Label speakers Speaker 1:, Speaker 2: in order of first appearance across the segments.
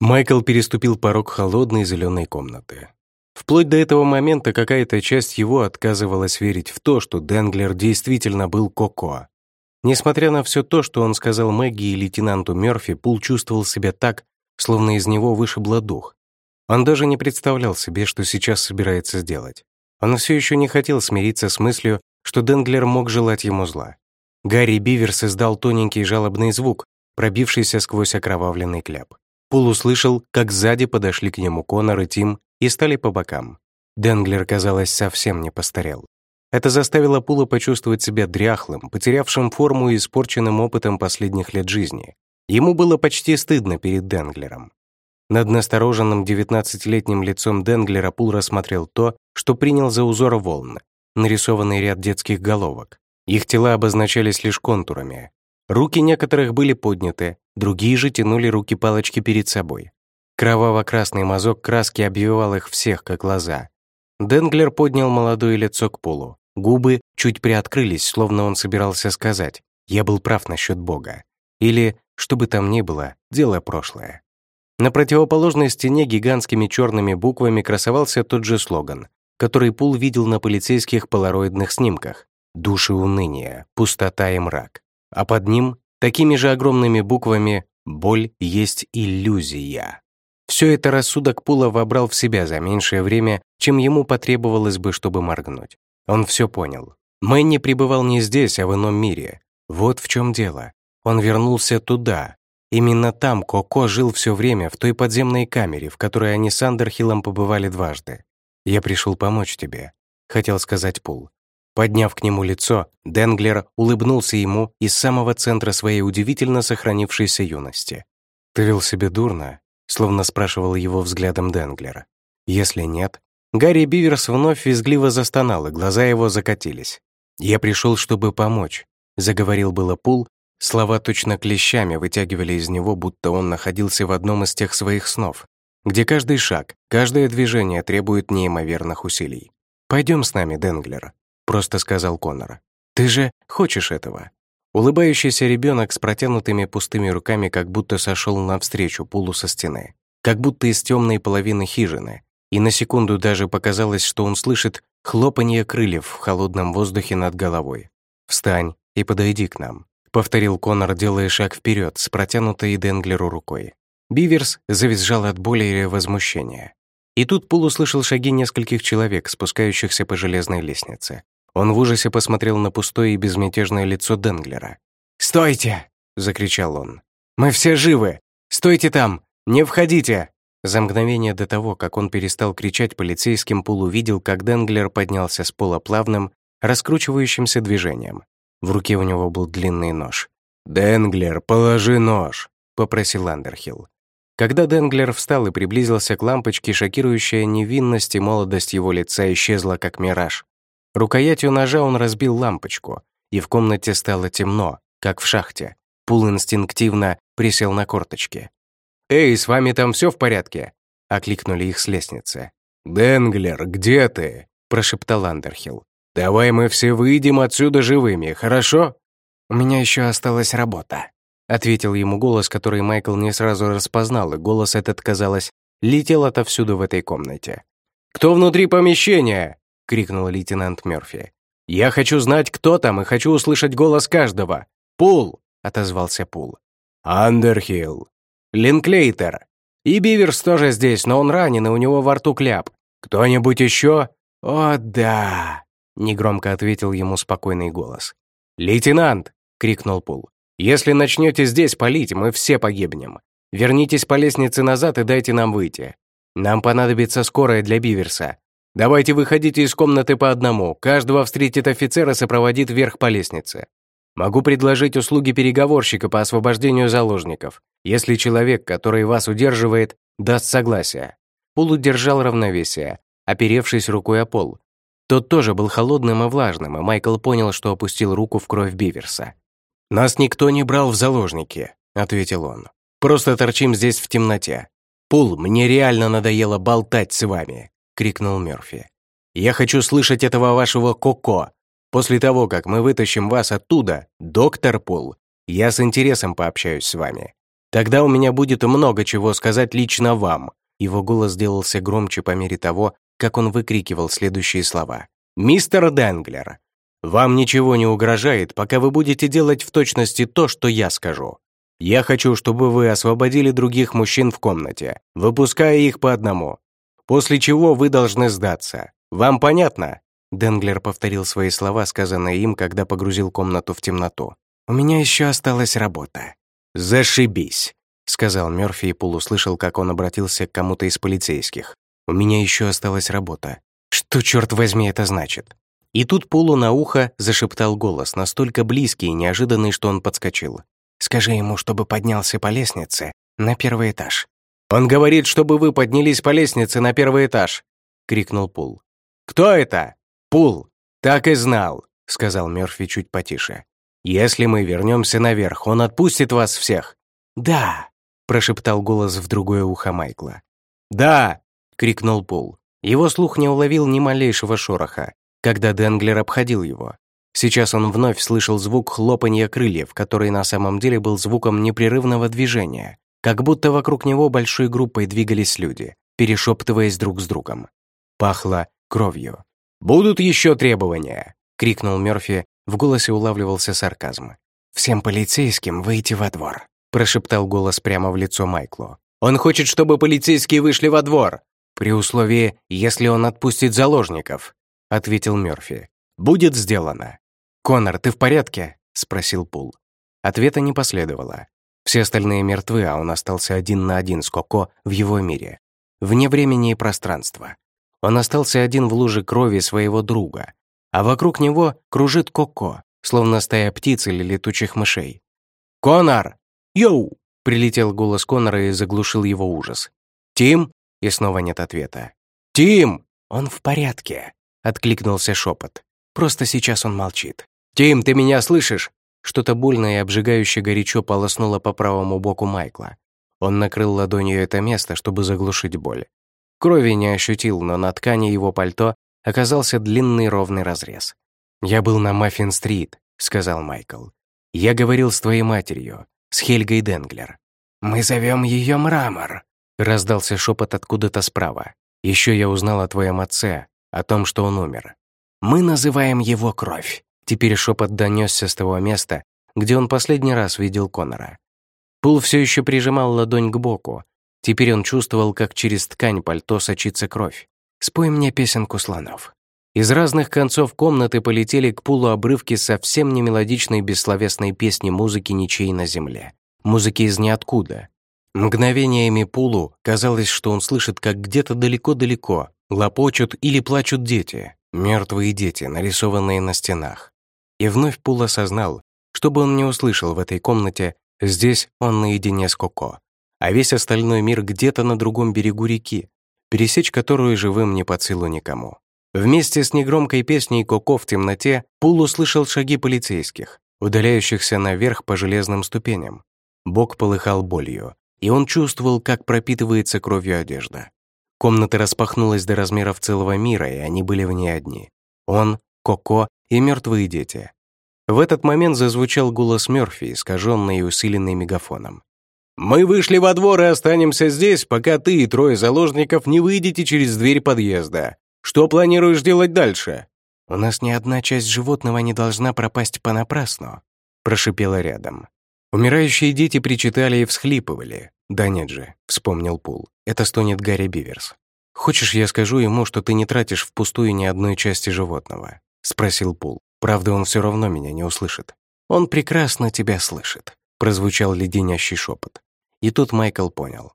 Speaker 1: Майкл переступил порог холодной зеленой комнаты. Вплоть до этого момента какая-то часть его отказывалась верить в то, что Денглер действительно был Коко. Несмотря на все то, что он сказал Мэгги и лейтенанту Мёрфи, Пул чувствовал себя так, словно из него вышибло дух. Он даже не представлял себе, что сейчас собирается сделать. Он все еще не хотел смириться с мыслью, что Денглер мог желать ему зла. Гарри Биверс издал тоненький жалобный звук, пробившийся сквозь окровавленный кляп. Пул услышал, как сзади подошли к нему Конор и Тим и стали по бокам. Денглер, казалось, совсем не постарел. Это заставило Пула почувствовать себя дряхлым, потерявшим форму и испорченным опытом последних лет жизни. Ему было почти стыдно перед Денглером. Над настороженным 19-летним лицом Денглера Пул рассмотрел то, что принял за узор волн, нарисованный ряд детских головок. Их тела обозначались лишь контурами. Руки некоторых были подняты, другие же тянули руки-палочки перед собой. Кроваво-красный мазок краски обвивал их всех, как глаза. Денглер поднял молодое лицо к полу. Губы чуть приоткрылись, словно он собирался сказать «Я был прав насчет Бога». Или, что бы там ни было, дело прошлое. На противоположной стене гигантскими черными буквами красовался тот же слоган, который Пул видел на полицейских полароидных снимках «Души уныния, пустота и мрак». А под ним, такими же огромными буквами «Боль есть иллюзия». Все это рассудок Пула вобрал в себя за меньшее время, чем ему потребовалось бы, чтобы моргнуть. Он все понял. Мэнни пребывал не здесь, а в ином мире. Вот в чем дело. Он вернулся туда. Именно там Коко жил все время, в той подземной камере, в которой они с Андерхиллом побывали дважды. «Я пришел помочь тебе», — хотел сказать Пул. Подняв к нему лицо, Денглер улыбнулся ему из самого центра своей удивительно сохранившейся юности. «Ты вел себя дурно, словно спрашивал его взглядом Денглера. Если нет, Гарри Биверс вновь визгливо застонал, и глаза его закатились. «Я пришел, чтобы помочь», — заговорил было Пул, слова точно клещами вытягивали из него, будто он находился в одном из тех своих снов, где каждый шаг, каждое движение требует неимоверных усилий. «Пойдем с нами, Денглер», — просто сказал Коннор. «Ты же хочешь этого?» Улыбающийся ребенок с протянутыми пустыми руками как будто сошел навстречу пулу со стены, как будто из темной половины хижины, и на секунду даже показалось, что он слышит хлопанье крыльев в холодном воздухе над головой. «Встань и подойди к нам», — повторил Конор, делая шаг вперед с протянутой Денглеру рукой. Биверс завизжал от боли или возмущения. И тут Пул услышал шаги нескольких человек, спускающихся по железной лестнице. Он в ужасе посмотрел на пустое и безмятежное лицо Денглера. «Стойте!» — закричал он. «Мы все живы! Стойте там! Не входите!» За мгновение до того, как он перестал кричать полицейским, Пул увидел, как Денглер поднялся с пола плавным, раскручивающимся движением. В руке у него был длинный нож. «Денглер, положи нож!» — попросил Андерхилл. Когда Денглер встал и приблизился к лампочке, шокирующая невинность и молодость его лица исчезла, как мираж. Рукоятью ножа он разбил лампочку, и в комнате стало темно, как в шахте. Пул инстинктивно присел на корточки. «Эй, с вами там все в порядке?» — окликнули их с лестницы. «Денглер, где ты?» — прошептал Андерхилл. «Давай мы все выйдем отсюда живыми, хорошо?» «У меня еще осталась работа», — ответил ему голос, который Майкл не сразу распознал, и голос этот, казалось, летел отовсюду в этой комнате. «Кто внутри помещения?» — крикнул лейтенант Мёрфи. «Я хочу знать, кто там, и хочу услышать голос каждого. Пул!» — отозвался Пул. «Андерхилл!» «Линклейтер!» «И Биверс тоже здесь, но он ранен, и у него во рту кляп. Кто-нибудь еще?» «О, да!» — негромко ответил ему спокойный голос. «Лейтенант!» — крикнул Пул. «Если начнете здесь палить, мы все погибнем. Вернитесь по лестнице назад и дайте нам выйти. Нам понадобится скорая для Биверса. Давайте выходите из комнаты по одному. Каждого встретит офицер и сопроводит вверх по лестнице. Могу предложить услуги переговорщика по освобождению заложников, если человек, который вас удерживает, даст согласие». Пул удержал равновесие, оперевшись рукой о пол. Тот тоже был холодным и влажным, и Майкл понял, что опустил руку в кровь Биверса. «Нас никто не брал в заложники», — ответил он. «Просто торчим здесь в темноте. Пул, мне реально надоело болтать с вами крикнул Мёрфи. «Я хочу слышать этого вашего Коко. После того, как мы вытащим вас оттуда, доктор Пул, я с интересом пообщаюсь с вами. Тогда у меня будет много чего сказать лично вам». Его голос сделался громче по мере того, как он выкрикивал следующие слова. «Мистер Денглер, вам ничего не угрожает, пока вы будете делать в точности то, что я скажу. Я хочу, чтобы вы освободили других мужчин в комнате, выпуская их по одному. После чего вы должны сдаться. Вам понятно?» Денглер повторил свои слова, сказанные им, когда погрузил комнату в темноту. «У меня еще осталась работа». «Зашибись», — сказал Мёрфи и Пул услышал, как он обратился к кому-то из полицейских. «У меня еще осталась работа. Что, черт возьми, это значит?» И тут Пулу на ухо зашептал голос, настолько близкий и неожиданный, что он подскочил. «Скажи ему, чтобы поднялся по лестнице на первый этаж». «Он говорит, чтобы вы поднялись по лестнице на первый этаж», — крикнул Пул. «Кто это?» «Пул, так и знал», — сказал Мёрфи чуть потише. «Если мы вернемся наверх, он отпустит вас всех». «Да», — прошептал голос в другое ухо Майкла. «Да!» — крикнул Пул. Его слух не уловил ни малейшего шороха, когда Денглер обходил его. Сейчас он вновь слышал звук хлопанья крыльев, который на самом деле был звуком непрерывного движения, как будто вокруг него большой группой двигались люди, перешептываясь друг с другом. Пахло кровью. «Будут еще требования!» — крикнул Мёрфи, в голосе улавливался сарказм. «Всем полицейским выйти во двор», — прошептал голос прямо в лицо Майклу. «Он хочет, чтобы полицейские вышли во двор, при условии, если он отпустит заложников», — ответил Мёрфи. «Будет сделано». «Конор, ты в порядке?» — спросил Пул. Ответа не последовало. Все остальные мертвы, а он остался один на один с Коко в его мире. Вне времени и пространства. Он остался один в луже крови своего друга, а вокруг него кружит Коко, словно стая птиц или летучих мышей. «Конор! Йоу!» — прилетел голос Конора и заглушил его ужас. «Тим?» — и снова нет ответа. «Тим!» «Он в порядке», — откликнулся шепот. «Просто сейчас он молчит». «Тим, ты меня слышишь?» Что-то больное и обжигающе горячо полоснуло по правому боку Майкла. Он накрыл ладонью это место, чтобы заглушить боль. Крови не ощутил, но на ткани его пальто оказался длинный ровный разрез. «Я был на Маффин-стрит», — сказал Майкл. «Я говорил с твоей матерью, с Хельгой Денглер». «Мы зовем ее Мрамор», — раздался шепот откуда-то справа. Еще я узнал о твоем отце, о том, что он умер. Мы называем его Кровь». Теперь шепот донесся с того места, где он последний раз видел Конора. Пул все еще прижимал ладонь к боку, Теперь он чувствовал, как через ткань пальто сочится кровь. «Спой мне песенку слонов». Из разных концов комнаты полетели к пулу обрывки совсем не мелодичной бессловесной песни музыки ничей на земле. Музыки из ниоткуда. Мгновениями пулу казалось, что он слышит, как где-то далеко-далеко лопочут или плачут дети, мертвые дети, нарисованные на стенах. И вновь Пул осознал, чтобы он не услышал в этой комнате, здесь он наедине с Коко а весь остальной мир где-то на другом берегу реки, пересечь которую живым не под силу никому. Вместе с негромкой песней Коко в темноте Пул услышал шаги полицейских, удаляющихся наверх по железным ступеням. Бок полыхал болью, и он чувствовал, как пропитывается кровью одежда. Комната распахнулась до размеров целого мира, и они были в ней одни. Он, Коко и мертвые дети. В этот момент зазвучал голос Мёрфи, искаженный и усиленный мегафоном. «Мы вышли во двор и останемся здесь, пока ты и трое заложников не выйдете через дверь подъезда. Что планируешь делать дальше?» «У нас ни одна часть животного не должна пропасть понапрасну», — прошипела рядом. Умирающие дети причитали и всхлипывали. «Да нет же», — вспомнил Пул. «Это стонет Гарри Биверс». «Хочешь, я скажу ему, что ты не тратишь впустую ни одной части животного?» — спросил Пул. «Правда, он все равно меня не услышит». «Он прекрасно тебя слышит», — прозвучал леденящий шепот. И тут Майкл понял.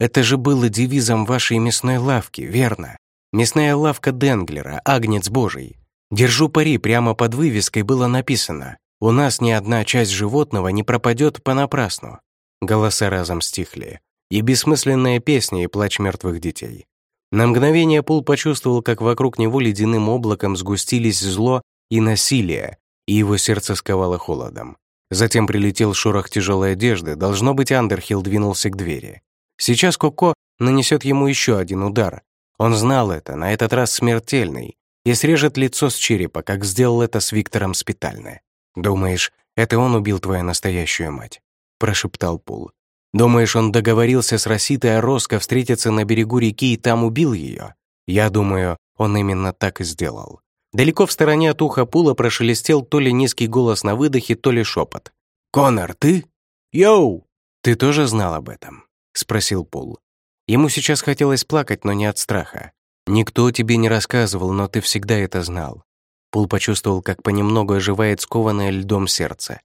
Speaker 1: Это же было девизом вашей мясной лавки, верно? Мясная лавка Денглера, Агнец Божий. Держу пари, прямо под вывеской было написано «У нас ни одна часть животного не пропадет понапрасну». Голоса разом стихли. И бессмысленная песня и плач мертвых детей. На мгновение Пул почувствовал, как вокруг него ледяным облаком сгустились зло и насилие, и его сердце сковало холодом. Затем прилетел шорох тяжелой одежды, должно быть, Андерхилл двинулся к двери. Сейчас Коко нанесет ему еще один удар. Он знал это, на этот раз смертельный, и срежет лицо с черепа, как сделал это с Виктором Спитальне. «Думаешь, это он убил твою настоящую мать?» — прошептал Пул. Думаешь, он договорился с Роситой Ороско встретиться на берегу реки и там убил ее? Я думаю, он именно так и сделал. Далеко в стороне от уха Пула прошелестел то ли низкий голос на выдохе, то ли шепот. «Конор, ты? Йоу!» «Ты тоже знал об этом?» — спросил Пул. Ему сейчас хотелось плакать, но не от страха. «Никто тебе не рассказывал, но ты всегда это знал». Пул почувствовал, как понемногу оживает скованное льдом сердце.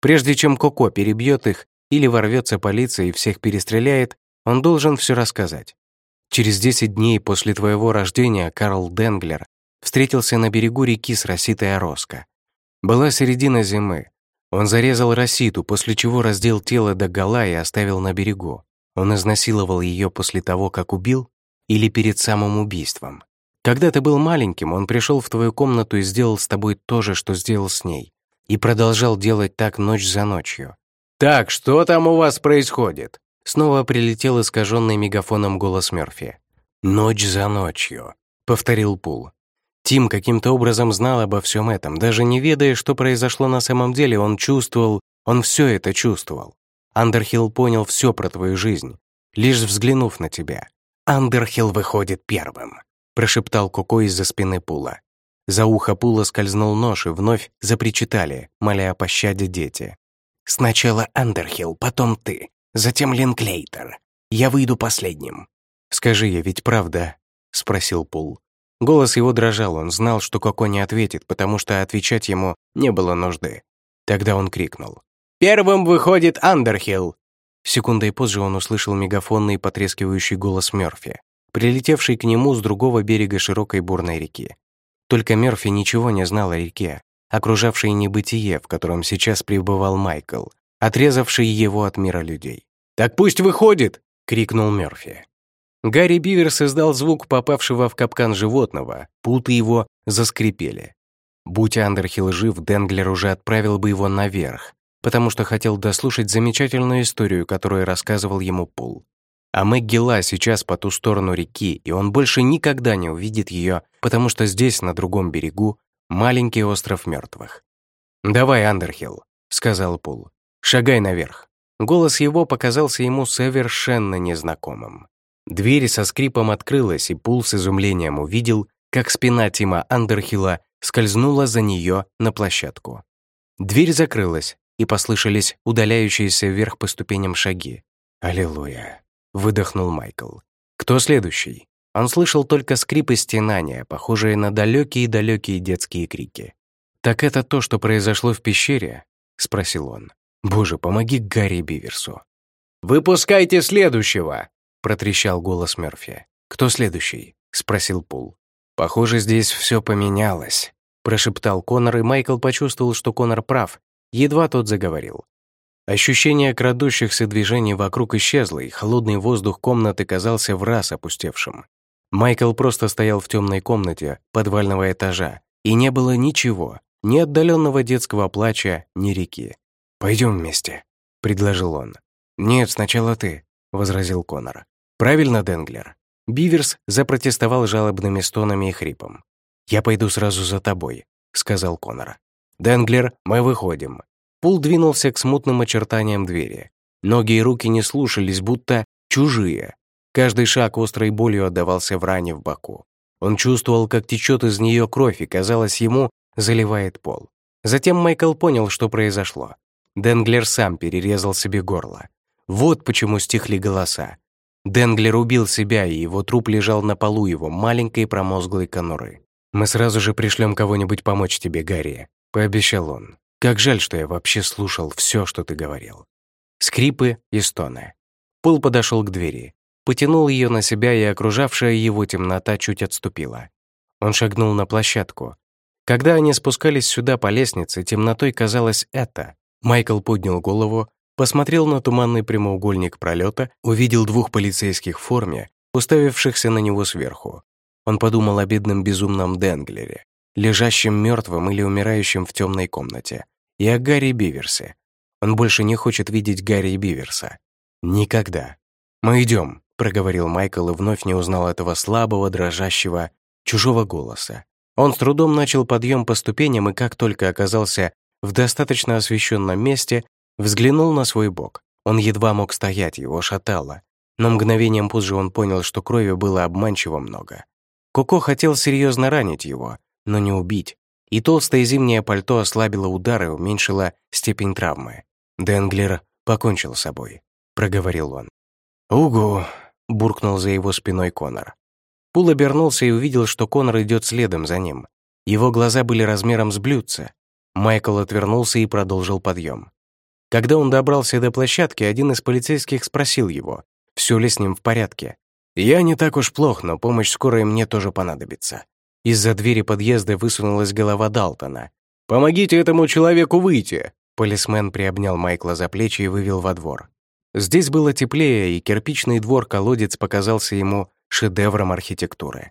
Speaker 1: Прежде чем Коко перебьет их или ворвется полиция и всех перестреляет, он должен все рассказать. Через 10 дней после твоего рождения Карл Денглер встретился на берегу реки с Роситой Ороско. Была середина зимы. Он зарезал Роситу, после чего раздел тело до гола и оставил на берегу. Он изнасиловал ее после того, как убил, или перед самым убийством. Когда ты был маленьким, он пришел в твою комнату и сделал с тобой то же, что сделал с ней, и продолжал делать так ночь за ночью. «Так, что там у вас происходит?» Снова прилетел искаженный мегафоном голос Мёрфи. «Ночь за ночью», — повторил Пул. Тим каким-то образом знал обо всем этом, даже не ведая, что произошло на самом деле, он чувствовал, он все это чувствовал. Андерхилл понял все про твою жизнь, лишь взглянув на тебя. «Андерхилл выходит первым», — прошептал Коко из-за спины Пула. За ухо Пула скользнул нож и вновь запричитали, моля о пощаде дети. «Сначала Андерхилл, потом ты, затем Линклейтер. Я выйду последним». «Скажи, я ведь правда?» — спросил Пул. Голос его дрожал, он знал, что Коко не ответит, потому что отвечать ему не было нужды. Тогда он крикнул. «Первым выходит Андерхилл!» Секундой позже он услышал мегафонный потрескивающий голос Мёрфи, прилетевший к нему с другого берега широкой бурной реки. Только Мёрфи ничего не знал о реке, окружавшей небытие, в котором сейчас пребывал Майкл, отрезавший его от мира людей. «Так пусть выходит!» — крикнул Мёрфи. Гарри Биверс издал звук попавшего в капкан животного, путы его заскрипели. Будь Андерхилл жив, Денглер уже отправил бы его наверх, потому что хотел дослушать замечательную историю, которую рассказывал ему Пул. А Мэггила сейчас по ту сторону реки, и он больше никогда не увидит ее, потому что здесь, на другом берегу, маленький остров мертвых. «Давай, Андерхилл», — сказал Пул. «Шагай наверх». Голос его показался ему совершенно незнакомым. Дверь со скрипом открылась, и Пул с изумлением увидел, как спина Тима Андерхилла скользнула за нее на площадку. Дверь закрылась, и послышались удаляющиеся вверх по ступеням шаги. «Аллилуйя!» — выдохнул Майкл. «Кто следующий?» Он слышал только скрип и стенания, похожие на далекие-далекие детские крики. «Так это то, что произошло в пещере?» — спросил он. «Боже, помоги Гарри Биверсу». «Выпускайте следующего!» протрещал голос Мерфи. «Кто следующий?» — спросил Пул. «Похоже, здесь все поменялось», — прошептал Конор, и Майкл почувствовал, что Конор прав, едва тот заговорил. Ощущение крадущихся движений вокруг исчезло, и холодный воздух комнаты казался в раз опустевшим. Майкл просто стоял в темной комнате подвального этажа, и не было ничего, ни отдаленного детского плача, ни реки. Пойдем вместе», — предложил он. «Нет, сначала ты», — возразил Конор. «Правильно, Денглер?» Биверс запротестовал жалобными стонами и хрипом. «Я пойду сразу за тобой», — сказал Конор. «Денглер, мы выходим». Пул двинулся к смутным очертаниям двери. Ноги и руки не слушались, будто чужие. Каждый шаг острой болью отдавался в ране в боку. Он чувствовал, как течет из нее кровь, и, казалось ему, заливает пол. Затем Майкл понял, что произошло. Денглер сам перерезал себе горло. Вот почему стихли голоса. Денглер убил себя, и его труп лежал на полу его маленькой промозглой конуры. «Мы сразу же пришлем кого-нибудь помочь тебе, Гарри», — пообещал он. «Как жаль, что я вообще слушал все, что ты говорил». Скрипы и стоны. Пол подошел к двери, потянул ее на себя, и окружавшая его темнота чуть отступила. Он шагнул на площадку. Когда они спускались сюда по лестнице, темнотой казалось это. Майкл поднял голову, Посмотрел на туманный прямоугольник пролета, увидел двух полицейских в форме, уставившихся на него сверху. Он подумал о бедном безумном Денглере, лежащем мертвым или умирающем в темной комнате, и о Гарри Биверсе. Он больше не хочет видеть Гарри Биверса. Никогда. «Мы идем», — проговорил Майкл и вновь не узнал этого слабого, дрожащего, чужого голоса. Он с трудом начал подъем по ступеням и как только оказался в достаточно освещенном месте, Взглянул на свой бок. Он едва мог стоять, его шатало. Но мгновением позже он понял, что крови было обманчиво много. Коко хотел серьезно ранить его, но не убить. И толстое зимнее пальто ослабило удары и уменьшило степень травмы. Денглер покончил с собой, проговорил он. «Угу», — буркнул за его спиной Конор. Пул обернулся и увидел, что Конор идет следом за ним. Его глаза были размером с блюдца. Майкл отвернулся и продолжил подъем. Когда он добрался до площадки, один из полицейских спросил его, все ли с ним в порядке. «Я не так уж плох, но помощь скорой мне тоже понадобится». Из-за двери подъезда высунулась голова Далтона. «Помогите этому человеку выйти!» Полисмен приобнял Майкла за плечи и вывел во двор. Здесь было теплее, и кирпичный двор-колодец показался ему шедевром архитектуры.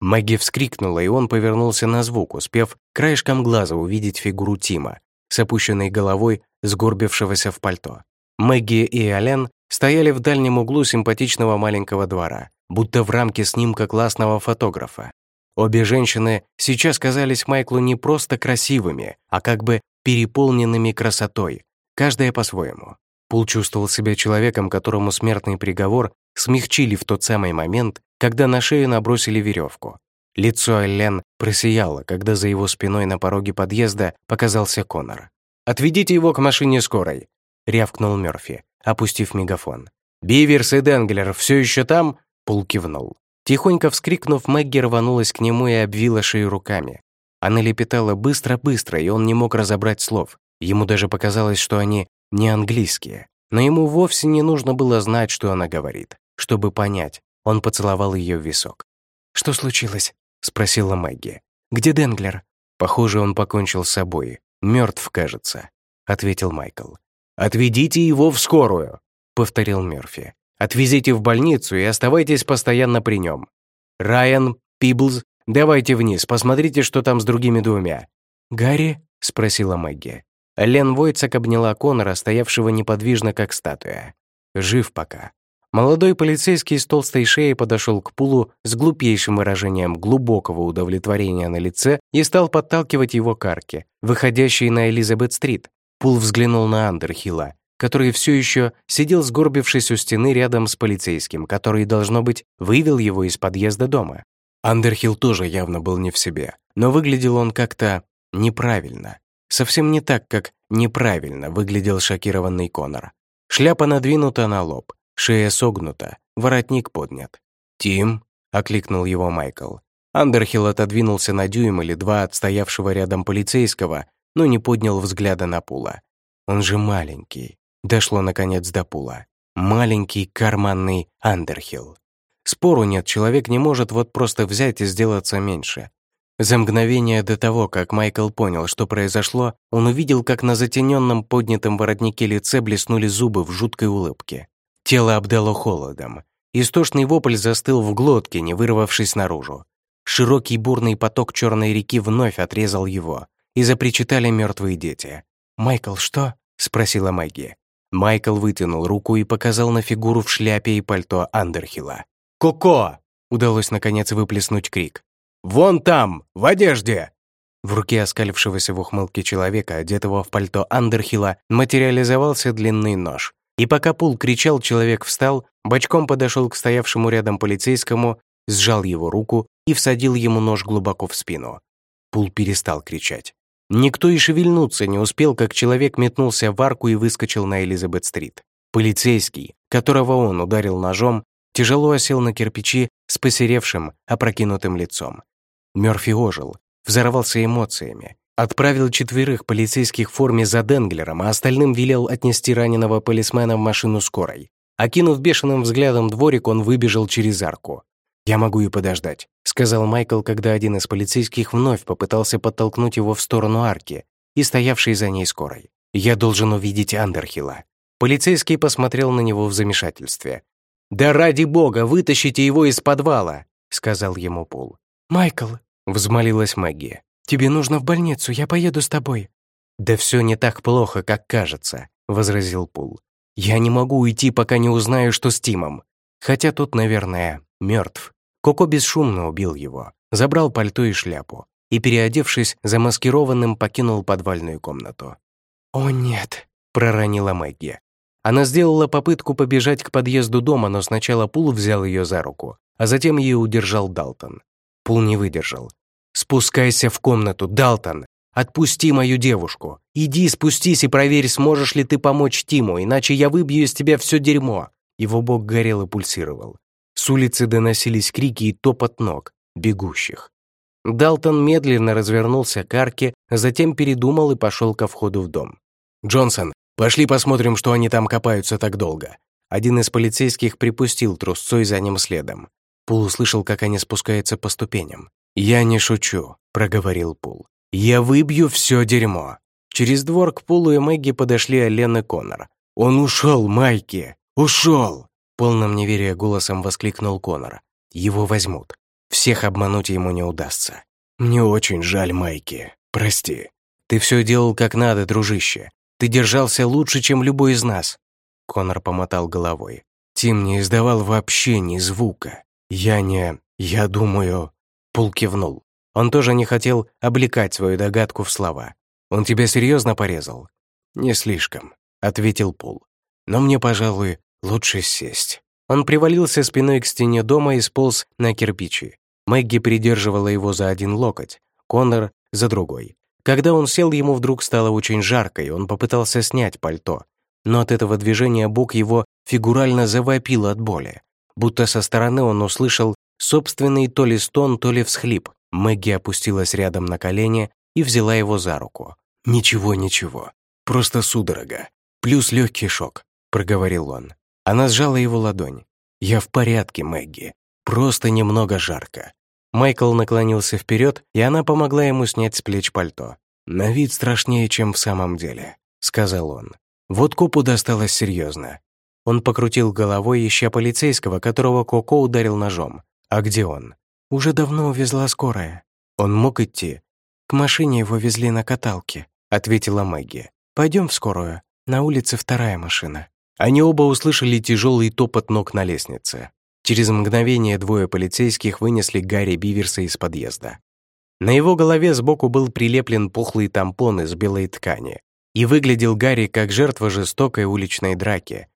Speaker 1: Мэгги вскрикнула, и он повернулся на звук, успев краешком глаза увидеть фигуру Тима, с опущенной головой, сгорбившегося в пальто. Мэгги и Ален стояли в дальнем углу симпатичного маленького двора, будто в рамке снимка классного фотографа. Обе женщины сейчас казались Майклу не просто красивыми, а как бы переполненными красотой, каждая по-своему. Пул чувствовал себя человеком, которому смертный приговор смягчили в тот самый момент, когда на шею набросили веревку. Лицо Эллен просияло, когда за его спиной на пороге подъезда показался Конор. «Отведите его к машине скорой», — рявкнул Мёрфи, опустив мегафон. «Биверс и Денглер все еще там?» — Пул кивнул. Тихонько вскрикнув, Мэгги рванулась к нему и обвила шею руками. Она лепетала быстро-быстро, и он не мог разобрать слов. Ему даже показалось, что они не английские. Но ему вовсе не нужно было знать, что она говорит. Чтобы понять, он поцеловал ее в висок. «Что случилось?» — спросила Мэгги. «Где Денглер?» «Похоже, он покончил с собой. Мертв, кажется», — ответил Майкл. «Отведите его в скорую», — повторил Мерфи. «Отвезите в больницу и оставайтесь постоянно при нем. Райан, Пиблз, давайте вниз, посмотрите, что там с другими двумя». «Гарри?» — спросила Мэгги. Лен Войцек обняла Конора, стоявшего неподвижно, как статуя. «Жив пока». Молодой полицейский с толстой шеей подошел к Пулу с глупейшим выражением глубокого удовлетворения на лице и стал подталкивать его к арке, выходящей на Элизабет-стрит. Пул взглянул на Андерхилла, который все еще сидел сгорбившись у стены рядом с полицейским, который, должно быть, вывел его из подъезда дома. Андерхилл тоже явно был не в себе, но выглядел он как-то неправильно. Совсем не так, как неправильно выглядел шокированный Конор. Шляпа надвинута на лоб, Шея согнута, воротник поднят. «Тим?» — окликнул его Майкл. Андерхилл отодвинулся на дюйм или два от стоявшего рядом полицейского, но не поднял взгляда на Пула. Он же маленький. Дошло, наконец, до Пула. Маленький карманный Андерхилл. Спору нет, человек не может вот просто взять и сделаться меньше. За мгновение до того, как Майкл понял, что произошло, он увидел, как на затененном поднятом воротнике лице блеснули зубы в жуткой улыбке. Тело обдало холодом. Истошный вопль застыл в глотке, не вырвавшись наружу. Широкий бурный поток черной реки вновь отрезал его, и запричитали мертвые дети. «Майкл, что?» — спросила Мэгги. Майкл вытянул руку и показал на фигуру в шляпе и пальто Андерхилла. «Коко!» — удалось наконец выплеснуть крик. «Вон там, в одежде!» В руке оскалившегося в ухмылке человека, одетого в пальто Андерхилла, материализовался длинный нож. И пока Пул кричал, человек встал, бочком подошел к стоявшему рядом полицейскому, сжал его руку и всадил ему нож глубоко в спину. Пул перестал кричать. Никто и шевельнуться не успел, как человек метнулся в арку и выскочил на Элизабет-стрит. Полицейский, которого он ударил ножом, тяжело осел на кирпичи с посеревшим, опрокинутым лицом. Мёрфи ожил, взорвался эмоциями, Отправил четверых полицейских в форме за Денглером, а остальным велел отнести раненого полисмена в машину скорой. Окинув бешеным взглядом дворик, он выбежал через арку. «Я могу и подождать», — сказал Майкл, когда один из полицейских вновь попытался подтолкнуть его в сторону арки и стоявшей за ней скорой. «Я должен увидеть Андерхилла». Полицейский посмотрел на него в замешательстве. «Да ради бога, вытащите его из подвала!» — сказал ему Пол. «Майкл!» — взмолилась Мэгги. Тебе нужно в больницу, я поеду с тобой». «Да все не так плохо, как кажется», — возразил Пул. «Я не могу уйти, пока не узнаю, что с Тимом. Хотя тут, наверное, мертв. Коко бесшумно убил его, забрал пальто и шляпу и, переодевшись, замаскированным покинул подвальную комнату. «О, нет», — проронила Мэгги. Она сделала попытку побежать к подъезду дома, но сначала Пул взял ее за руку, а затем ее удержал Далтон. Пул не выдержал. «Спускайся в комнату, Далтон! Отпусти мою девушку! Иди спустись и проверь, сможешь ли ты помочь Тиму, иначе я выбью из тебя все дерьмо!» Его бок горел и пульсировал. С улицы доносились крики и топот ног, бегущих. Далтон медленно развернулся к арке, затем передумал и пошел ко входу в дом. «Джонсон, пошли посмотрим, что они там копаются так долго». Один из полицейских припустил трусцой за ним следом. Пул услышал, как они спускаются по ступеням. «Я не шучу», — проговорил Пул. «Я выбью все дерьмо». Через двор к Пулу и Мэгги подошли Ален и Коннор. «Он ушел, Майки! Ушел!» Полным неверия голосом воскликнул Коннор. «Его возьмут. Всех обмануть ему не удастся. Мне очень жаль, Майки. Прости. Ты все делал как надо, дружище. Ты держался лучше, чем любой из нас. Конор помотал головой. Тим не издавал вообще ни звука. Я не... Я думаю... Пул кивнул. Он тоже не хотел облекать свою догадку в слова. «Он тебя серьезно порезал?» «Не слишком», — ответил Пул. «Но мне, пожалуй, лучше сесть». Он привалился спиной к стене дома и сполз на кирпичи. Мэгги придерживала его за один локоть, Коннор — за другой. Когда он сел, ему вдруг стало очень жарко, и он попытался снять пальто. Но от этого движения бок его фигурально завопил от боли. Будто со стороны он услышал собственный то ли стон, то ли всхлип. Мэгги опустилась рядом на колени и взяла его за руку. «Ничего, ничего. Просто судорога. Плюс легкий шок», — проговорил он. Она сжала его ладонь. «Я в порядке, Мэгги. Просто немного жарко. Майкл наклонился вперед, и она помогла ему снять с плеч пальто. «На вид страшнее, чем в самом деле», — сказал он. Вот копу досталось серьезно. Он покрутил головой, ища полицейского, которого Коко ударил ножом. А где он? Уже давно увезла скорая. Он мог идти. К машине его везли на каталке, ответила Мэгги. Пойдем в скорую. На улице вторая машина. Они оба услышали тяжелый топот ног на лестнице. Через мгновение двое полицейских вынесли Гарри Биверса из подъезда. На его голове сбоку был прилеплен пухлый тампон из белой ткани, и выглядел Гарри как жертва жестокой уличной драки.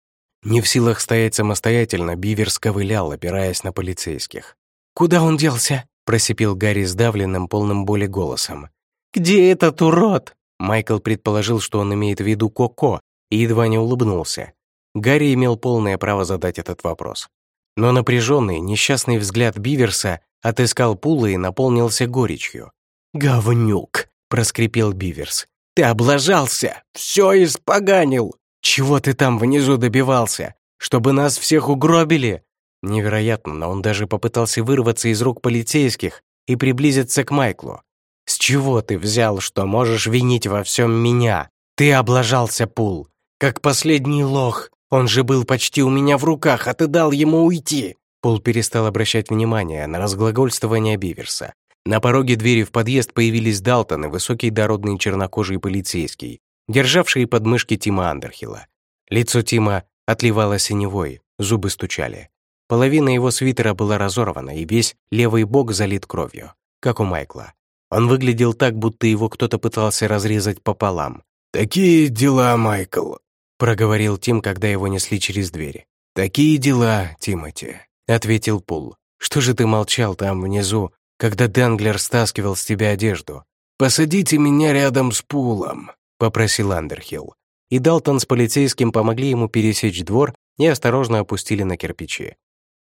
Speaker 1: Не в силах стоять самостоятельно, Биверс ковылял, опираясь на полицейских. «Куда он делся?» — просипел Гарри сдавленным, полным боли голосом. «Где этот урод?» Майкл предположил, что он имеет в виду Коко, и едва не улыбнулся. Гарри имел полное право задать этот вопрос. Но напряженный, несчастный взгляд Биверса отыскал Пула и наполнился горечью. «Говнюк!» — проскрипел Биверс. «Ты облажался! Все испоганил! Чего ты там внизу добивался? Чтобы нас всех угробили?» Невероятно, но он даже попытался вырваться из рук полицейских и приблизиться к Майклу. «С чего ты взял, что можешь винить во всем меня? Ты облажался, Пул, как последний лох. Он же был почти у меня в руках, а ты дал ему уйти!» Пол перестал обращать внимание на разглагольствование Биверса. На пороге двери в подъезд появились Далтон и высокий дородный чернокожий полицейский, державший подмышки Тима Андерхилла. Лицо Тима отливало синевой, зубы стучали. Половина его свитера была разорвана, и весь левый бок залит кровью, как у Майкла. Он выглядел так, будто его кто-то пытался разрезать пополам. «Такие дела, Майкл», — проговорил Тим, когда его несли через двери. «Такие дела, Тимати», — ответил Пул. «Что же ты молчал там внизу, когда Денглер стаскивал с тебя одежду?» «Посадите меня рядом с Пулом», — попросил Андерхилл. И Далтон с полицейским помогли ему пересечь двор и осторожно опустили на кирпичи.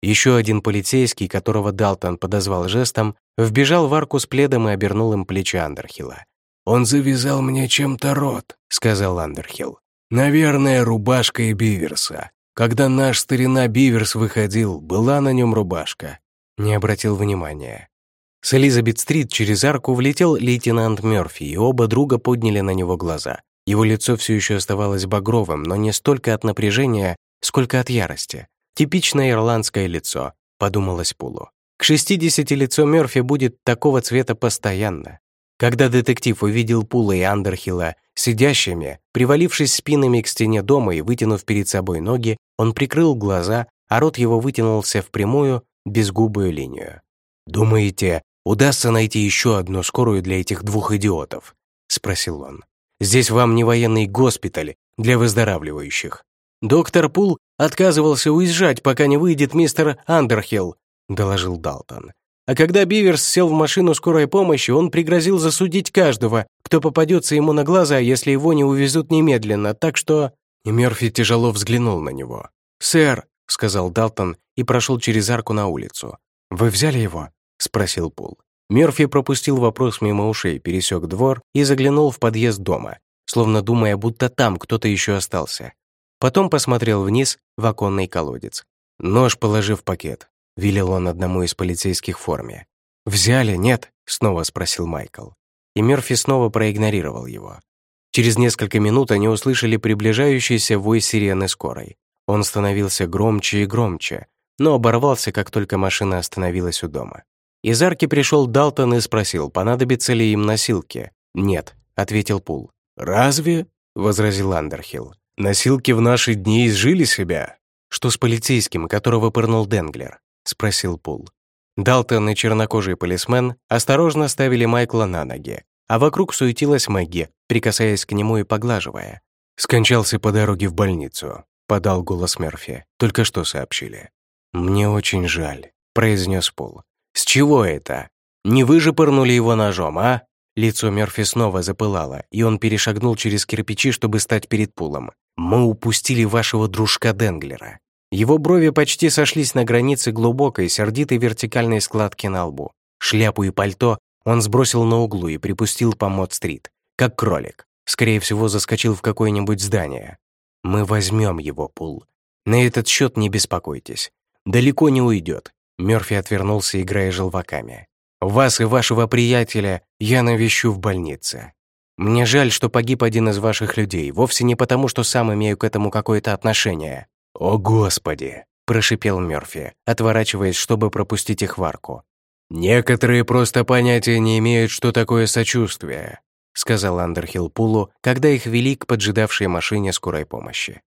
Speaker 1: Еще один полицейский, которого Далтон подозвал жестом, вбежал в арку с пледом и обернул им плечи Андерхилла. «Он завязал мне чем-то рот», — сказал Андерхилл. Наверное, рубашка и Биверса. Когда наш старина Биверс выходил, была на нем рубашка. Не обратил внимания. С Элизабет-стрит через арку влетел лейтенант Мёрфи, и оба друга подняли на него глаза. Его лицо все еще оставалось багровым, но не столько от напряжения, сколько от ярости. «Типичное ирландское лицо», — подумалось Пулу. К 60 лицо Мёрфи будет такого цвета постоянно. Когда детектив увидел Пула и Андерхилла сидящими, привалившись спинами к стене дома и вытянув перед собой ноги, он прикрыл глаза, а рот его вытянулся в прямую, безгубую линию. «Думаете, удастся найти еще одну скорую для этих двух идиотов?» — спросил он. «Здесь вам не военный госпиталь для выздоравливающих». Доктор Пул отказывался уезжать, пока не выйдет мистер Андерхилл», — доложил Далтон. А когда Биверс сел в машину скорой помощи, он пригрозил засудить каждого, кто попадется ему на глаза, если его не увезут немедленно, так что...» Мерфи тяжело взглянул на него. «Сэр», — сказал Далтон и прошел через арку на улицу. «Вы взяли его?» — спросил Пул. Мерфи пропустил вопрос мимо ушей, пересек двор и заглянул в подъезд дома, словно думая, будто там кто-то еще остался. Потом посмотрел вниз в оконный колодец. Нож положив в пакет, — велел он одному из полицейских в форме. «Взяли, нет?» — снова спросил Майкл. И Мерфи снова проигнорировал его. Через несколько минут они услышали приближающийся вой сирены скорой. Он становился громче и громче, но оборвался, как только машина остановилась у дома. Из арки пришел Далтон и спросил, понадобятся ли им носилки. «Нет», — ответил Пул. «Разве?» — возразил Андерхилл. «Носилки в наши дни изжили себя». «Что с полицейским, которого пырнул Денглер?» — спросил Пул. Далтон и чернокожий полисмен осторожно ставили Майкла на ноги, а вокруг суетилась Мэгги, прикасаясь к нему и поглаживая. «Скончался по дороге в больницу», — подал голос Мерфи. «Только что сообщили». «Мне очень жаль», — произнес Пул. «С чего это? Не вы же пырнули его ножом, а?» Лицо Мерфи снова запылало, и он перешагнул через кирпичи, чтобы стать перед Пулом. «Мы упустили вашего дружка Денглера. Его брови почти сошлись на границе глубокой, сердитой вертикальной складки на лбу. Шляпу и пальто он сбросил на углу и припустил по Мод-стрит, как кролик. Скорее всего, заскочил в какое-нибудь здание. Мы возьмем его, Пул. На этот счет не беспокойтесь. Далеко не уйдет. Мерфи отвернулся, играя желваками. Вас и вашего приятеля я навещу в больнице. Мне жаль, что погиб один из ваших людей, вовсе не потому, что сам имею к этому какое-то отношение. «О, Господи!» — прошипел Мёрфи, отворачиваясь, чтобы пропустить их в арку. «Некоторые просто понятия не имеют, что такое сочувствие», — сказал Андерхилл Пулу, когда их вели к поджидавшей машине скорой помощи.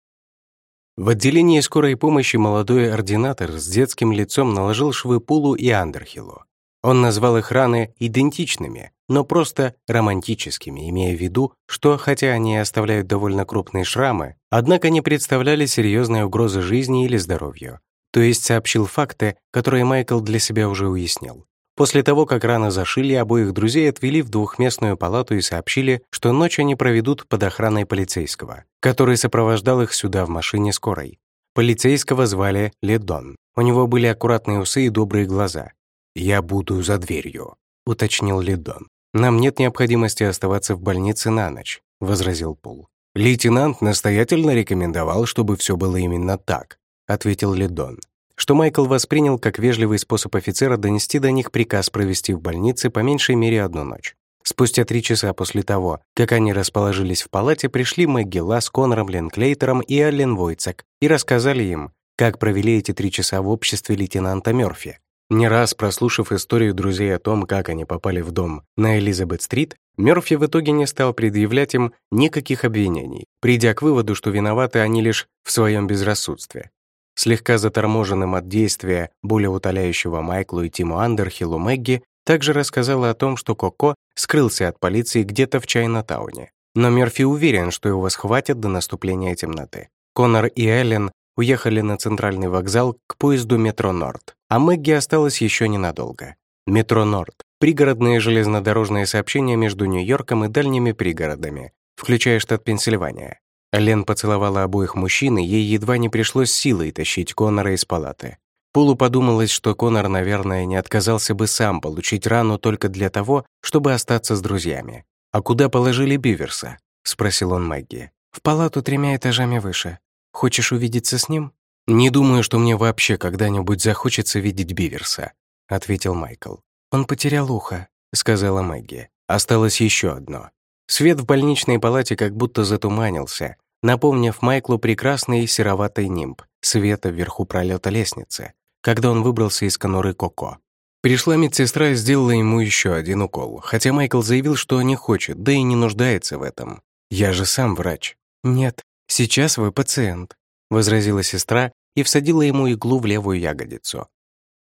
Speaker 1: В отделении скорой помощи молодой ординатор с детским лицом наложил швы Пулу и Андерхиллу. Он назвал их раны идентичными, но просто романтическими, имея в виду, что, хотя они оставляют довольно крупные шрамы, однако не представляли серьезной угрозы жизни или здоровью. То есть сообщил факты, которые Майкл для себя уже уяснил. После того, как раны зашили, обоих друзей отвели в двухместную палату и сообщили, что ночь они проведут под охраной полицейского, который сопровождал их сюда в машине скорой. Полицейского звали Ледон. У него были аккуратные усы и добрые глаза. «Я буду за дверью», — уточнил Ледон. «Нам нет необходимости оставаться в больнице на ночь», — возразил Пул. «Лейтенант настоятельно рекомендовал, чтобы все было именно так», — ответил Ледон, что Майкл воспринял как вежливый способ офицера донести до них приказ провести в больнице по меньшей мере одну ночь. Спустя три часа после того, как они расположились в палате, пришли Мэгги Ла с Конором Ленклейтером и Аллен Войцек и рассказали им, как провели эти три часа в обществе лейтенанта Мёрфи, не раз прослушав историю друзей о том, как они попали в дом на Элизабет-стрит, Мёрфи в итоге не стал предъявлять им никаких обвинений, придя к выводу, что виноваты они лишь в своем безрассудстве. Слегка заторможенным от действия более утоляющего Майклу и Тиму Андерхиллу Мэгги также рассказала о том, что Коко скрылся от полиции где-то в Чайна-тауне. Но Мерфи уверен, что его схватят до наступления темноты. Конор и Эллен уехали на центральный вокзал к поезду метро «Норд», а Мэгги осталась еще ненадолго. Метро «Норд» — пригородное железнодорожное сообщение между Нью-Йорком и дальними пригородами, включая штат Пенсильвания. Лен поцеловала обоих мужчин, и ей едва не пришлось силой тащить Конора из палаты. Пулу подумалось, что Конор, наверное, не отказался бы сам получить рану только для того, чтобы остаться с друзьями. «А куда положили Биверса?» — спросил он Мэгги. «В палату тремя этажами выше. Хочешь увидеться с ним?» «Не думаю, что мне вообще когда-нибудь захочется видеть Биверса», — ответил Майкл. «Он потерял ухо», — сказала Мэгги. Осталось еще одно. Свет в больничной палате как будто затуманился, напомнив Майклу прекрасный сероватый нимб света вверху пролета лестницы, когда он выбрался из конуры Коко. Пришла медсестра и сделала ему еще один укол, хотя Майкл заявил, что не хочет, да и не нуждается в этом. «Я же сам врач». «Нет, «Сейчас вы пациент», — возразила сестра и всадила ему иглу в левую ягодицу.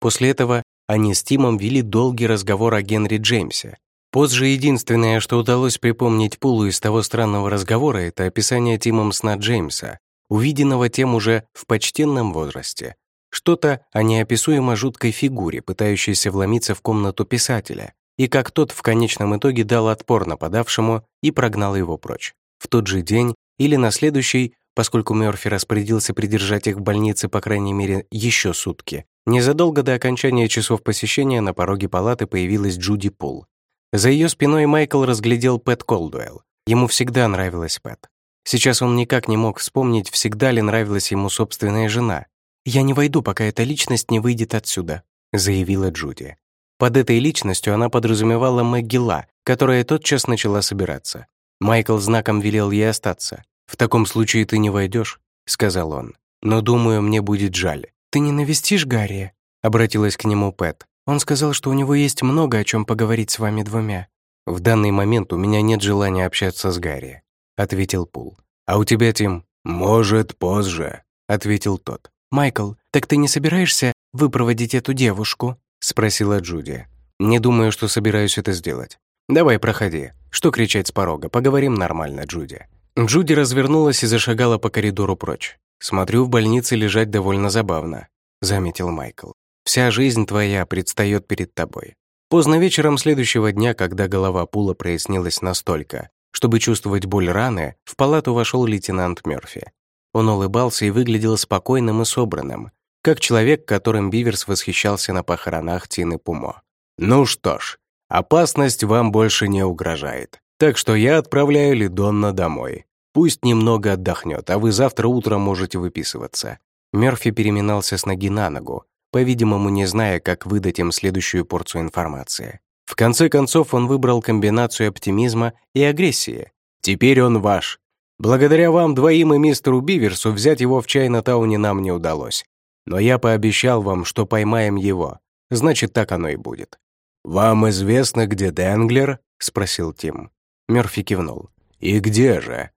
Speaker 1: После этого они с Тимом вели долгий разговор о Генри Джеймсе. Позже единственное, что удалось припомнить Пулу из того странного разговора, это описание Тимом сна Джеймса, увиденного тем уже в почтенном возрасте. Что-то о неописуемо жуткой фигуре, пытающейся вломиться в комнату писателя, и как тот в конечном итоге дал отпор нападавшему и прогнал его прочь. В тот же день или на следующий, поскольку Мёрфи распорядился придержать их в больнице по крайней мере еще сутки, незадолго до окончания часов посещения на пороге палаты появилась Джуди Пул. За ее спиной Майкл разглядел Пэт Колдуэлл. Ему всегда нравилась Пэт. Сейчас он никак не мог вспомнить, всегда ли нравилась ему собственная жена. «Я не войду, пока эта личность не выйдет отсюда», заявила Джуди. Под этой личностью она подразумевала Мэгги Ла, которая тотчас начала собираться. Майкл знаком велел ей остаться. «В таком случае ты не войдешь», — сказал он. «Но, думаю, мне будет жаль». «Ты не навестишь Гарри?» — обратилась к нему Пэт. «Он сказал, что у него есть много о чем поговорить с вами двумя». «В данный момент у меня нет желания общаться с Гарри», — ответил Пул. «А у тебя, Тим?» «Может, позже», — ответил тот. «Майкл, так ты не собираешься выпроводить эту девушку?» — спросила Джуди. «Не думаю, что собираюсь это сделать. Давай, проходи. Что кричать с порога? Поговорим нормально, Джуди». Джуди развернулась и зашагала по коридору прочь. «Смотрю, в больнице лежать довольно забавно», — заметил Майкл. «Вся жизнь твоя предстает перед тобой». Поздно вечером следующего дня, когда голова Пула прояснилась настолько, чтобы чувствовать боль раны, в палату вошел лейтенант Мёрфи. Он улыбался и выглядел спокойным и собранным, как человек, которым Биверс восхищался на похоронах Тины Пумо. «Ну что ж, опасность вам больше не угрожает. Так что я отправляю Лидонна домой. Пусть немного отдохнет, а вы завтра утром можете выписываться». Мерфи переминался с ноги на ногу, по-видимому, не зная, как выдать им следующую порцию информации. В конце концов, он выбрал комбинацию оптимизма и агрессии. «Теперь он ваш. Благодаря вам двоим и мистеру Биверсу взять его в Чайна-тауне нам не удалось. Но я пообещал вам, что поймаем его. Значит, так оно и будет». «Вам известно, где Денглер?» — спросил Тим. Мёрфи кивнул. «И где же?»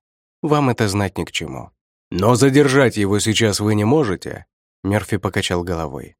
Speaker 1: «Вам это знать ни к чему». «Но задержать его сейчас вы не можете?» Мёрфи покачал головой.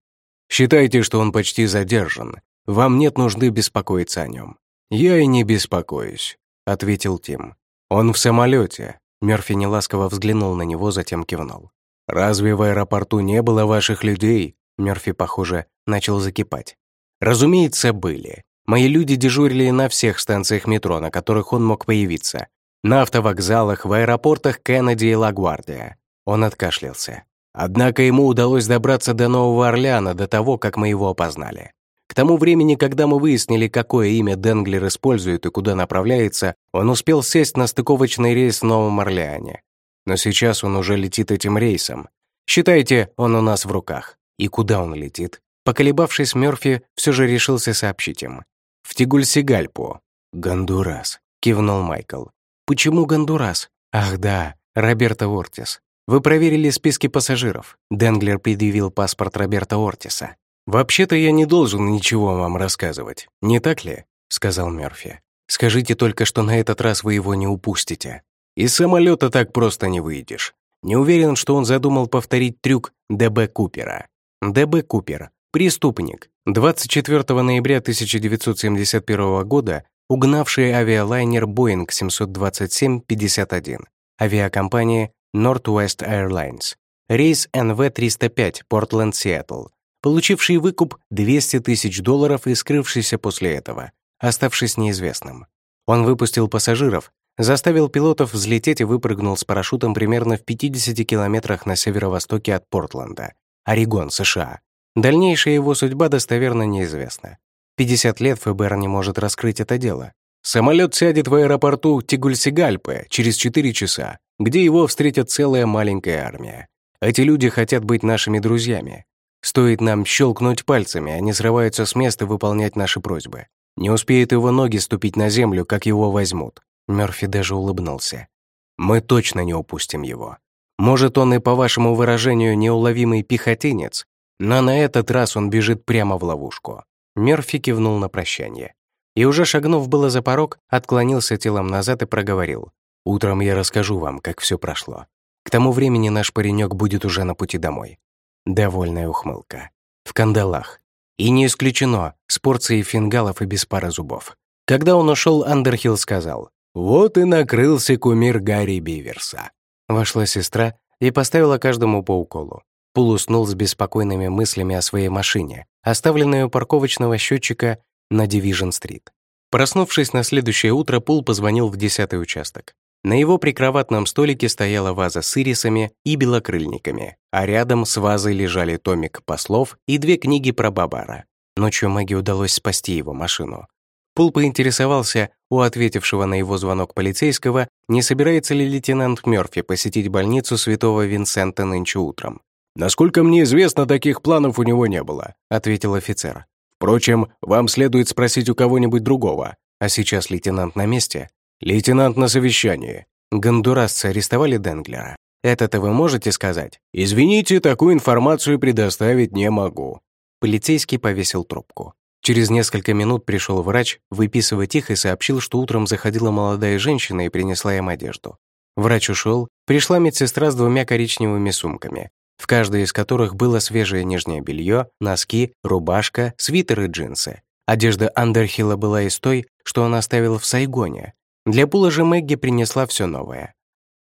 Speaker 1: «Считайте, что он почти задержан. Вам нет нужды беспокоиться о нем». «Я и не беспокоюсь», — ответил Тим. «Он в самолете». Мёрфи неласково взглянул на него, затем кивнул. «Разве в аэропорту не было ваших людей?» Мёрфи, похоже, начал закипать. «Разумеется, были. Мои люди дежурили на всех станциях метро, на которых он мог появиться. На автовокзалах, в аэропортах Кеннеди и Лагвардия. Он откашлялся. Однако ему удалось добраться до Нового Орлеана до того, как мы его опознали. К тому времени, когда мы выяснили, какое имя Денглер использует и куда направляется, он успел сесть на стыковочный рейс в Новом Орлеане. Но сейчас он уже летит этим рейсом. Считайте, он у нас в руках. И куда он летит? Поколебавшись, Мёрфи все же решился сообщить им. «В Тигульсигальпу». «Гондурас», — кивнул Майкл. «Почему Гондурас?» «Ах да, Роберто Ортис. Вы проверили списки пассажиров?» Денглер предъявил паспорт Роберта Ортиса. «Вообще-то я не должен ничего вам рассказывать, не так ли?» — сказал Мёрфи. «Скажите только, что на этот раз вы его не упустите. Из самолета так просто не выйдешь. Не уверен, что он задумал повторить трюк ДБ Купера. ДБ Купер — преступник, 24 ноября 1971 года угнавший авиалайнер Boeing 727-51 авиакомпании Northwest Airlines, рейс НВ-305 Портленд-Сиэтл, получивший выкуп 200 тысяч долларов и скрывшийся после этого, оставшись неизвестным. Он выпустил пассажиров, заставил пилотов взлететь и выпрыгнул с парашютом примерно в 50 километрах на северо-востоке от Портленда, Орегон, США, Дальнейшая его судьба достоверно неизвестна. 50 лет ФБР не может раскрыть это дело. Самолет сядет в аэропорту Тигульсигальпе через 4 часа, где его встретит целая маленькая армия. Эти люди хотят быть нашими друзьями. Стоит нам щелкнуть пальцами, они срываются с места выполнять наши просьбы. Не успеют его ноги ступить на землю, как его возьмут. Мёрфи даже улыбнулся. Мы точно не упустим его. Может, он и, по вашему выражению, неуловимый пехотинец, но на этот раз он бежит прямо в ловушку. Мерфи кивнул на прощание. И уже шагнув было за порог, отклонился телом назад и проговорил. «Утром я расскажу вам, как все прошло. К тому времени наш паренек будет уже на пути домой». Довольная ухмылка. В кандалах. И не исключено, с порцией фингалов и без пары зубов. Когда он ушел, Андерхилл сказал, «Вот и накрылся кумир Гарри Биверса». Вошла сестра, и поставила каждому по уколу. Пул уснул с беспокойными мыслями о своей машине, оставленной у парковочного счетчика на Дивижн-стрит. Проснувшись на следующее утро, Пул позвонил в десятый участок. На его прикроватном столике стояла ваза с ирисами и белокрыльниками, а рядом с вазой лежали томик послов и две книги про Бабара. Ночью Мэгги удалось спасти его машину. Пул поинтересовался у ответившего на его звонок полицейского, не собирается ли лейтенант Мёрфи посетить больницу святого Винсента нынче утром.
Speaker 2: «Насколько мне известно, таких планов у него не было», — ответил офицер. «Впрочем, вам следует спросить у кого-нибудь другого.
Speaker 1: А сейчас лейтенант на месте?»
Speaker 2: «Лейтенант на совещании».
Speaker 1: Гондурасцы арестовали Денглера. Это-то вы можете сказать?
Speaker 2: «Извините, такую информацию предоставить не могу».
Speaker 1: Полицейский повесил трубку. Через несколько минут пришел врач выписывать их и сообщил, что утром заходила молодая женщина и принесла им одежду. Врач ушел, пришла медсестра с двумя коричневыми сумками, в каждой из которых было свежее нижнее белье, носки, рубашка, свитер и джинсы. Одежда Андерхилла была из той, что он оставил в Сайгоне, для Пула же Мэгги принесла все новое.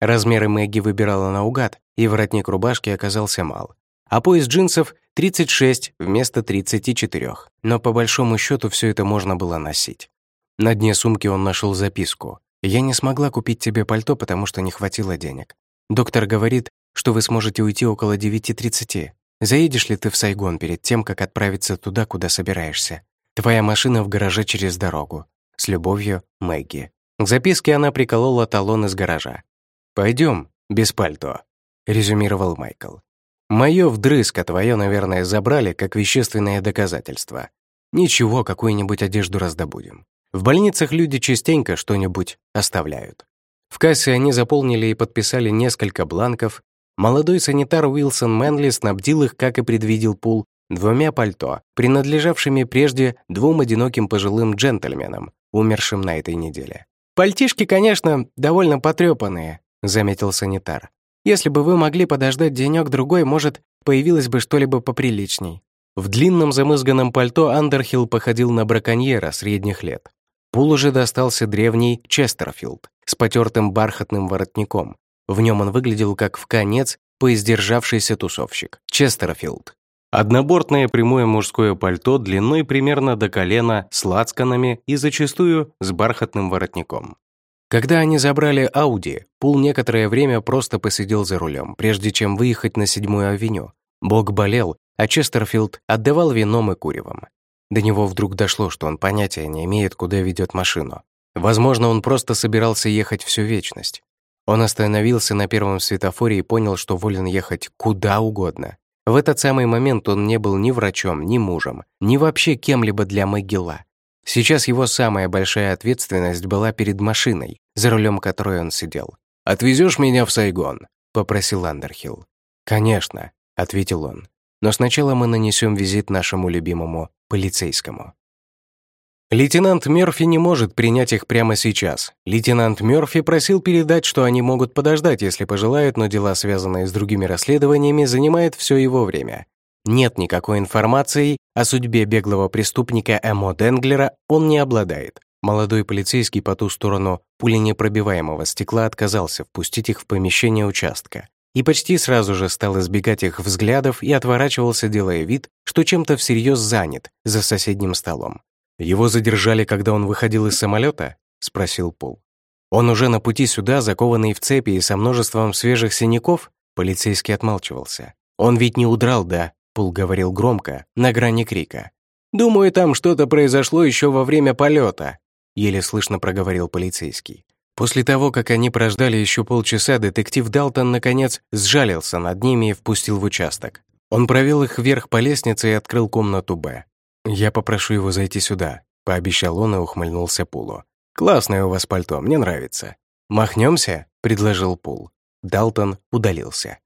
Speaker 1: Размеры Мэгги выбирала наугад, и воротник рубашки оказался мал. А пояс джинсов 36 вместо 34. Но по большому счету все это можно было носить. На дне сумки он нашел записку. «Я не смогла купить тебе пальто, потому что не хватило денег. Доктор говорит, что вы сможете уйти около 9.30. Заедешь ли ты в Сайгон перед тем, как отправиться туда, куда собираешься? Твоя машина в гараже через дорогу. С любовью, Мэгги». К записке она приколола талон из гаража. «Пойдем, без пальто», — резюмировал Майкл. «Моё вдрызг, а твоё, наверное, забрали как вещественное доказательство. Ничего, какую-нибудь одежду раздобудем. В больницах люди частенько что-нибудь оставляют». В кассе они заполнили и подписали несколько бланков. Молодой санитар Уилсон Мэнли снабдил их, как и предвидел Пул, двумя пальто, принадлежавшими прежде двум одиноким пожилым джентльменам, умершим на этой неделе. «Пальтишки, конечно, довольно потрёпанные», — заметил санитар. «Если бы вы могли подождать денёк-другой, может, появилось бы что-либо поприличней». В длинном замызганном пальто Андерхилл походил на браконьера средних лет. Пул уже достался древний Честерфилд с потертым бархатным воротником. В нем он выглядел как в конец поиздержавшийся тусовщик. Честерфилд Однобортное прямое мужское пальто длиной примерно до колена с лацканами и зачастую с бархатным воротником. Когда они забрали Ауди, Пул некоторое время просто посидел за рулем, прежде чем выехать на седьмую авеню. Бог болел, а Честерфилд отдавал вином и куревом. До него вдруг дошло, что он понятия не имеет, куда ведет машину. Возможно, он просто собирался ехать всю вечность. Он остановился на первом светофоре и понял, что волен ехать куда угодно. В этот самый момент он не был ни врачом, ни мужем, ни вообще кем-либо для Могила. Сейчас его самая большая ответственность была перед машиной, за рулем которой он сидел.
Speaker 2: «Отвезешь меня в Сайгон?» — попросил
Speaker 1: Андерхилл. «Конечно», — ответил он. «Но сначала мы нанесем визит нашему любимому полицейскому». Лейтенант Мёрфи не может принять их прямо сейчас. Лейтенант Мёрфи просил передать, что они могут подождать, если пожелают, но дела, связанные с другими расследованиями, занимают все его время. Нет никакой информации о судьбе беглого преступника Эмо Денглера он не обладает. Молодой полицейский по ту сторону пуленепробиваемого стекла отказался впустить их в помещение участка и почти сразу же стал избегать их взглядов и отворачивался, делая вид, что чем-то всерьез занят за соседним столом. «Его задержали, когда он выходил из самолета?» — спросил Пол. «Он уже на пути сюда, закованный в цепи и со множеством свежих синяков?» Полицейский отмалчивался. «Он ведь не удрал, да?» — Пол говорил громко, на грани крика. «Думаю, там что-то произошло еще во время полета», — еле слышно проговорил полицейский. После того, как они прождали еще полчаса, детектив Далтон, наконец, сжалился над ними и впустил в участок. Он провел их вверх по лестнице и открыл комнату «Б». «Я попрошу его зайти сюда», — пообещал он и ухмыльнулся Пулу. «Классное у вас пальто, мне нравится». «Махнемся?» — предложил Пул. Далтон удалился.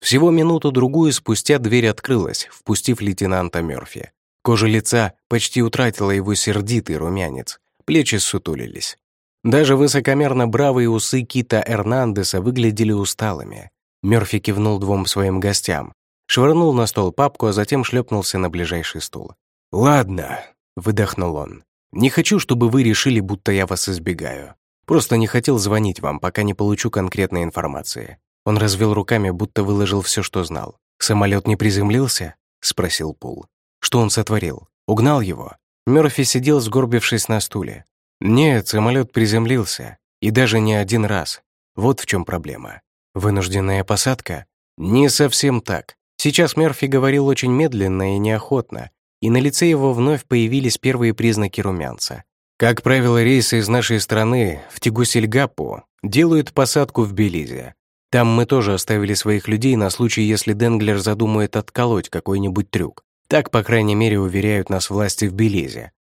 Speaker 1: Всего минуту-другую спустя дверь открылась, впустив лейтенанта Мёрфи. Кожа лица почти утратила его сердитый румянец, плечи сутулились. Даже высокомерно бравые усы Кита Эрнандеса выглядели усталыми. Мёрфи кивнул двум своим гостям, швырнул на стол папку, а затем шлепнулся на ближайший стул. «Ладно», — выдохнул он. «Не хочу, чтобы вы решили, будто я вас избегаю. Просто не хотел звонить вам, пока не получу конкретной информации. Он развел руками, будто выложил все, что знал. «Самолет не приземлился?» — спросил Пул. «Что он сотворил? Угнал его?» Мёрфи сидел, сгорбившись на стуле. «Нет, самолет приземлился. И даже не один раз. Вот в чем проблема. Вынужденная посадка? Не совсем так. Сейчас Мерфи говорил очень медленно и неохотно, и на лице его вновь появились первые признаки румянца. Как правило, рейсы из нашей страны в Тегусильгапу делают посадку в Белизе. Там мы тоже оставили своих людей на случай, если Денглер задумает отколоть какой-нибудь трюк. Так, по крайней мере, уверяют нас власти в Белизе.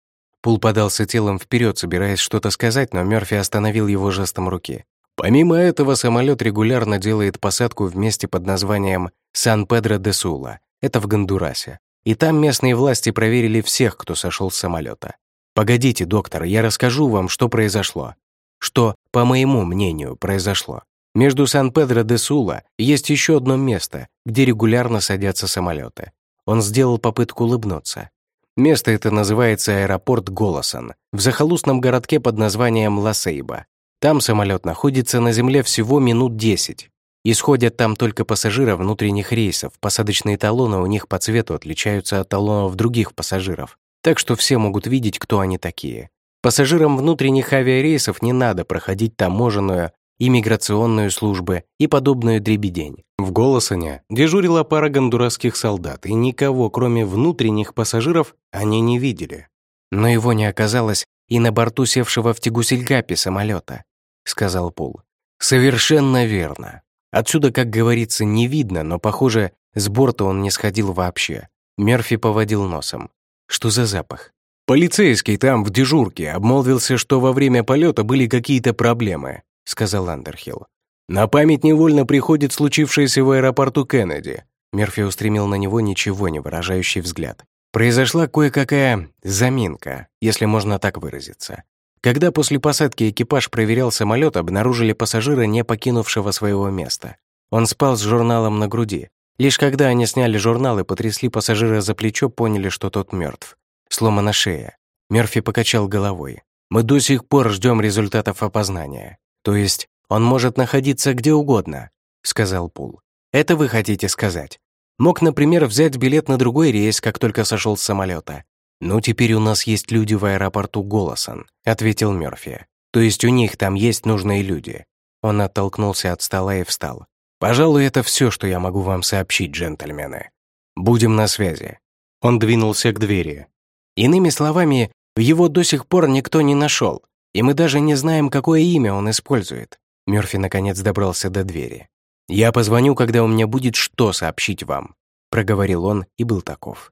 Speaker 1: Пул подался телом вперед, собираясь что-то сказать, но Мёрфи остановил его жестом руки. Помимо этого, самолет регулярно делает посадку в месте под названием Сан-Педро-де-Сула. Это в Гондурасе. И там местные власти проверили всех, кто сошел с самолета. «Погодите, доктор, я расскажу вам, что произошло. Что, по моему мнению, произошло. Между Сан-Педро-де-Сула есть еще одно место, где регулярно садятся самолеты. Он сделал попытку улыбнуться. Место это называется аэропорт Голосан, в захолустном городке под названием Ласейба. Там самолет находится на земле всего минут 10. Исходят там только пассажиры внутренних рейсов, посадочные талоны у них по цвету отличаются от талонов других пассажиров так что все могут видеть, кто они такие. Пассажирам внутренних авиарейсов не надо проходить таможенную, иммиграционную службы и подобную дребедень. В Голосане дежурила пара гондурасских солдат, и никого, кроме внутренних пассажиров, они не видели. Но его не оказалось и на борту севшего в Тегусильгапе самолета, сказал Пул. Совершенно верно. Отсюда, как говорится, не видно, но, похоже, с борта он не сходил вообще. Мерфи поводил носом. Что за запах? Полицейский там, в дежурке, обмолвился, что во время полета были какие-то проблемы, сказал Андерхилл. На память невольно приходит случившееся в аэропорту Кеннеди. Мерфи устремил на него ничего не выражающий взгляд. Произошла кое-какая заминка, если можно так выразиться. Когда после посадки экипаж проверял самолет, обнаружили пассажира, не покинувшего своего места. Он спал с журналом на груди, Лишь когда они сняли журнал и потрясли пассажира за плечо, поняли, что тот мертв. Сломана шея. Мерфи покачал головой. «Мы до сих пор ждем результатов опознания. То есть он может находиться где угодно», — сказал Пул. «Это вы хотите сказать? Мог, например, взять билет на другой рейс, как только сошел с самолета. «Ну, теперь у нас есть люди в аэропорту Голосон», — ответил Мерфи. «То есть у них там есть нужные люди». Он оттолкнулся от стола и встал. Пожалуй, это все, что я могу вам сообщить, джентльмены. Будем на связи. Он двинулся к двери. Иными словами, его до сих пор никто не нашел, и мы даже не знаем, какое имя он использует. Мёрфи наконец добрался до двери. «Я позвоню, когда у меня будет что сообщить вам», проговорил он и был таков.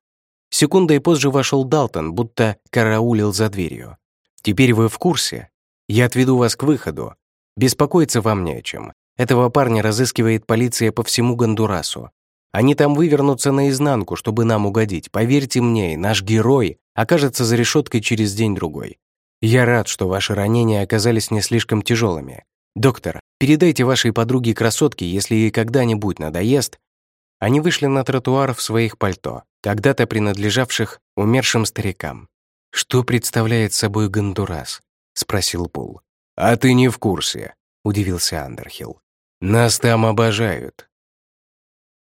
Speaker 1: Секундой позже вошел Далтон, будто караулил за дверью. «Теперь вы в курсе? Я отведу вас к выходу. Беспокоиться вам не о чем. Этого парня разыскивает полиция по всему Гондурасу. Они там вывернутся наизнанку, чтобы нам угодить. Поверьте мне, наш герой окажется за решеткой через день-другой. Я рад, что ваши ранения оказались не слишком тяжелыми. Доктор, передайте вашей подруге-красотке, если ей когда-нибудь надоест. Они вышли на тротуар в своих пальто, когда-то принадлежавших умершим старикам. «Что представляет собой Гондурас?» — спросил Пул. «А ты не в курсе», — удивился Андерхилл. Нас там обожают.